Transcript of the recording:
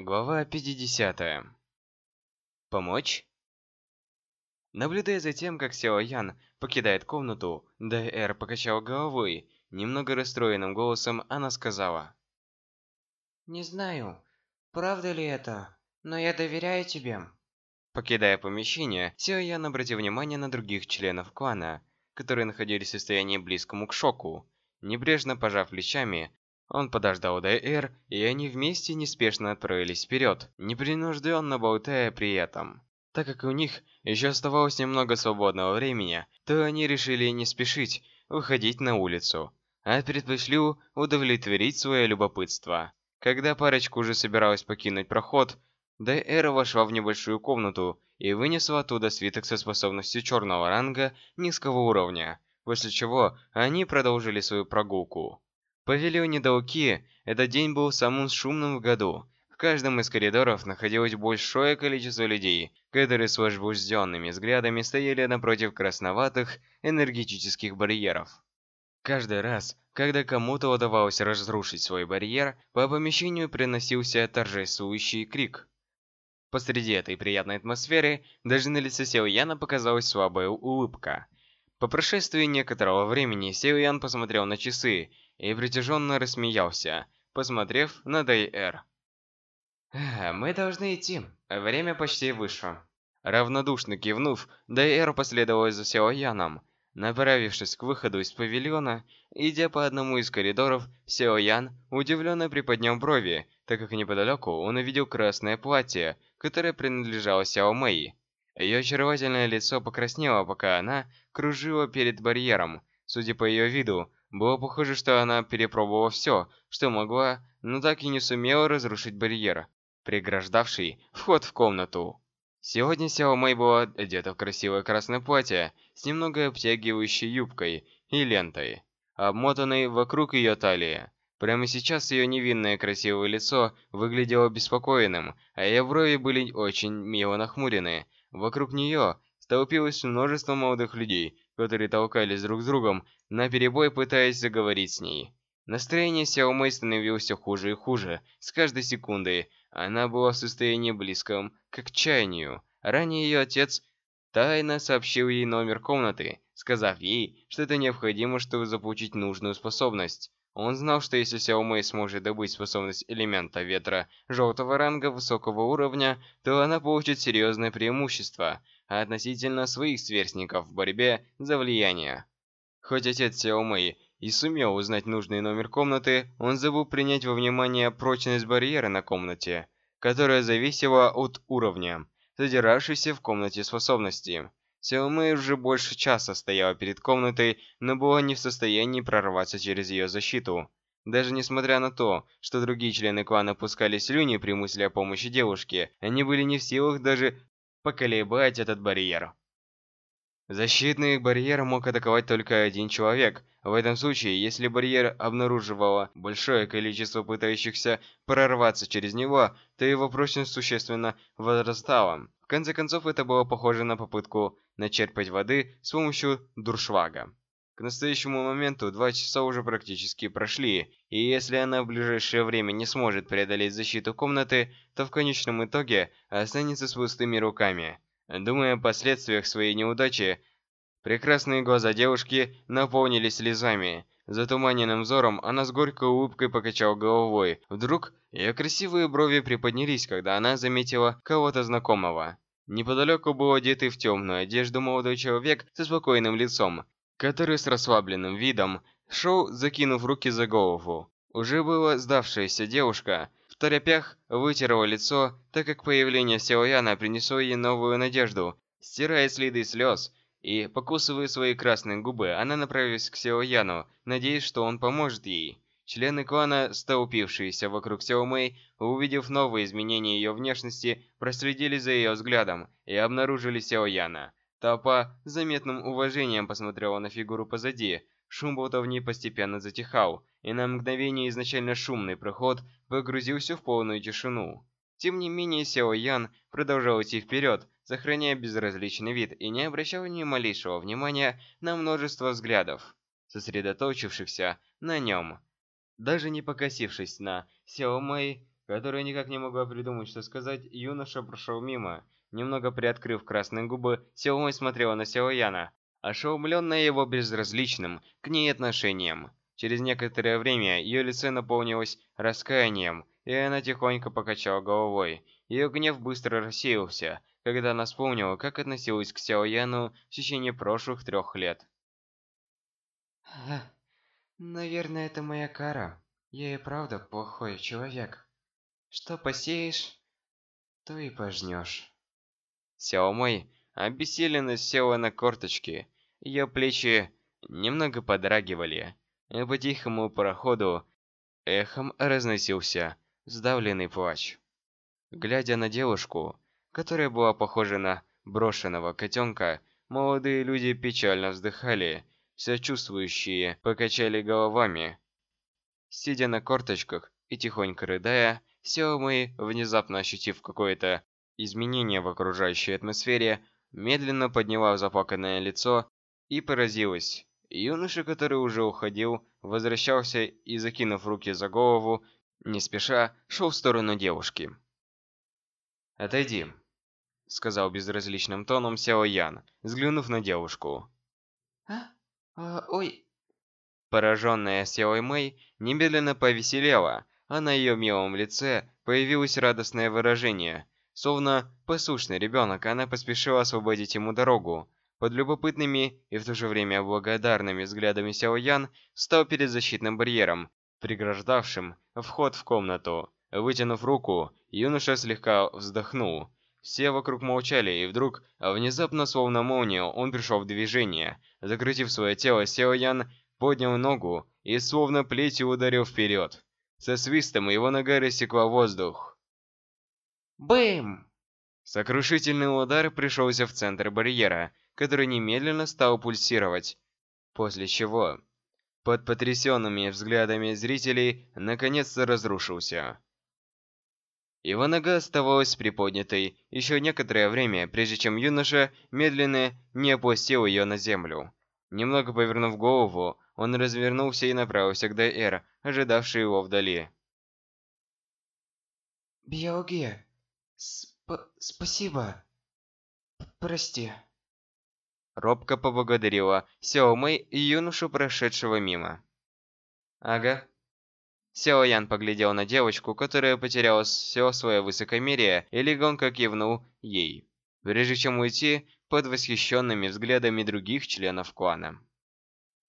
Глава 50. Помочь? Наблюдая за тем, как Сяо Ян покидает комнату, Дэр покачал головой. Немного расстроенным голосом она сказала. «Не знаю, правда ли это, но я доверяю тебе». Покидая помещение, Сяо Ян обратил внимание на других членов клана, которые находились в состоянии близкому к шоку. Небрежно пожав плечами, он подождал ДР, и они вместе неспешно отправились вперед, непринужденно болтая при этом. Так как у них еще оставалось немного свободного времени, то они решили не спешить выходить на улицу, а предпочли удовлетворить свое любопытство. Когда парочка уже собиралась покинуть проход, ДР вошла в небольшую комнату и вынесла оттуда свиток со способностью черного ранга низкого уровня, после чего они продолжили свою прогулку. Велению Дауки, этот день был самым шумным в году. В каждом из коридоров находилось большое количество людей, которые с возбужденными взглядами стояли напротив красноватых энергетических барьеров. Каждый раз, когда кому-то удавалось разрушить свой барьер, по помещению приносился торжествующий крик. Посреди этой приятной атмосферы даже на лице Сео Яна показалась слабая улыбка. По прошествии некоторого времени Сео Ян посмотрел на часы и притяженно рассмеялся, посмотрев на Дэй-Эр. «Мы должны идти. Время почти вышло». Равнодушно кивнув, Дэй-Эр последовал за Сяо Яном. Направившись к выходу из павильона, идя по одному из коридоров, Сяо Ян удивленно приподнял брови, так как неподалеку он увидел красное платье, которое принадлежало Сяо Мэй. Ее очаровательное лицо покраснело, пока она кружила перед барьером. Судя по ее виду, было похоже, что она перепробовала все, что могла, но так и не сумела разрушить барьер, преграждавший вход в комнату. Сегодня Сяо Мэй была одета в красивое красное платье с немного обтягивающей юбкой и лентой, обмотанной вокруг ее талии. Прямо сейчас ее невинное красивое лицо выглядело беспокойным, а ее брови были очень мило нахмурены. Вокруг нее столпилось множество молодых людей, которые толкались друг с другом, наперебой пытаясь заговорить с ней. Настроение Сяо Мэй становилось все хуже и хуже. С каждой секундой она была в состоянии близком к отчаянию. Ранее ее отец тайно сообщил ей номер комнаты, сказав ей, что это необходимо, чтобы заполучить нужную способность. Он знал, что если Сяо Мэй сможет добыть способность элемента ветра желтого ранга высокого уровня, то она получит серьезное преимущество относительно своих сверстников в борьбе за влияние. Хоть отец Сяо Мэй и сумел узнать нужный номер комнаты, он забыл принять во внимание прочность барьера на комнате, которая зависела от уровня, задиравшейся в комнате способности. Сяо Мэй уже больше часа стояла перед комнатой, но была не в состоянии прорваться через ее защиту. Даже несмотря на то, что другие члены клана пускали слюни при мысли о помощи девушке, они были не в силах даже поколебать этот барьер. Защитный барьер мог атаковать только один человек. В этом случае, если барьер обнаруживало большое количество пытающихся прорваться через него, то его прочность существенно возрастала. В конце концов, это было похоже на попытку начерпать воды с помощью дуршвага. К настоящему моменту два часа уже практически прошли, и если она в ближайшее время не сможет преодолеть защиту комнаты, то в конечном итоге останется с пустыми руками. Думая о последствиях своей неудачи, прекрасные глаза девушки наполнились слезами. Затуманенным взором она с горькой улыбкой покачала головой. Вдруг ее красивые брови приподнялись, когда она заметила кого-то знакомого. Неподалеку был одетый в темную одежду молодой человек со спокойным лицом, который с расслабленным видом шел, закинув руки за голову. Уже была сдавшаяся девушка торопях вытерла лицо, так как появление Сяояна принесло ей новую надежду. Стирая следы слез и покусывая свои красные губы, она направилась к Сяояну, надеясь, что он поможет ей. Члены клана, столпившиеся вокруг Сяо Мэй, увидев новые изменения ее внешности, проследили за ее взглядом и обнаружили Сяояна. Толпа с заметным уважением посмотрела на фигуру позади, Шум болтовни постепенно затихал, и на мгновение изначально шумный проход погрузился в полную тишину. Тем не менее, Сяо Ян продолжал идти вперед, сохраняя безразличный вид и не обращал ни малейшего внимания на множество взглядов, сосредоточившихся на нем. Даже не покосившись на Сяо Мэй, которая никак не могла придумать, что сказать, юноша прошел мимо. Немного приоткрыв красные губы, Сяомэй смотрела на Сяояна, ошеломленная его безразличным к ней отношением. Через некоторое время ее лицо наполнилось раскаянием, и она тихонько покачала головой. Ее гнев быстро рассеялся, когда она вспомнила, как относилась к Сяо Яну в течение прошлых трех лет. Наверное, это моя кара. Я и правда плохой человек. Что посеешь, то и пожнешь. Сяо Мэй обессиленно села на корточки. Ее плечи немного подрагивали. И по тихому проходу эхом разносился сдавленный плач. Глядя на девушку, которая была похожа на брошенного котенка, молодые люди печально вздыхали, сочувствующие покачали головами. Сидя на корточках и тихонько рыдая, Сяо Мэй, внезапно ощутив какое-то изменение в окружающей атмосфере, медленно подняла заплаканное лицо и поразилась. Юноша, который уже уходил, возвращался и, закинув руки за голову, не спеша, шел в сторону девушки. «Отойди», — сказал безразличным тоном Сяо Ян, взглянув на девушку. «А? а ой...» Пораженная Сяо Мэй немедленно повеселела, а на ее милом лице появилось радостное выражение. Словно послушный ребенок, она поспешила освободить ему дорогу. Под любопытными и в то же время благодарными взглядами Сяо Ян встал перед защитным барьером, преграждавшим вход в комнату. Вытянув руку, юноша слегка вздохнул. Все вокруг молчали, и вдруг, внезапно, словно молния, он пришел в движение. Закрутив свое тело, Сяо Ян поднял ногу и словно плетью ударил вперед. Со свистом его нога рассекла воздух. Бэм! Сокрушительный удар пришелся в центр барьера, который немедленно стал пульсировать. После чего, под потрясенными взглядами зрителей, наконец-то разрушился. Нога оставалась приподнятой еще некоторое время, прежде чем юноша медленно не опустил ее на землю. Немного повернув голову, он развернулся и направился к Дайэр, ожидавший его вдали. Биоге, сп спасибо. Прости. Робко поблагодарила Сяо Мэй и юношу, прошедшего мимо. Ага. Сяо Ян поглядел на девочку, которая потеряла все свое высокомерие, и легонько кивнул ей, прежде чем уйти под восхищенными взглядами других членов клана.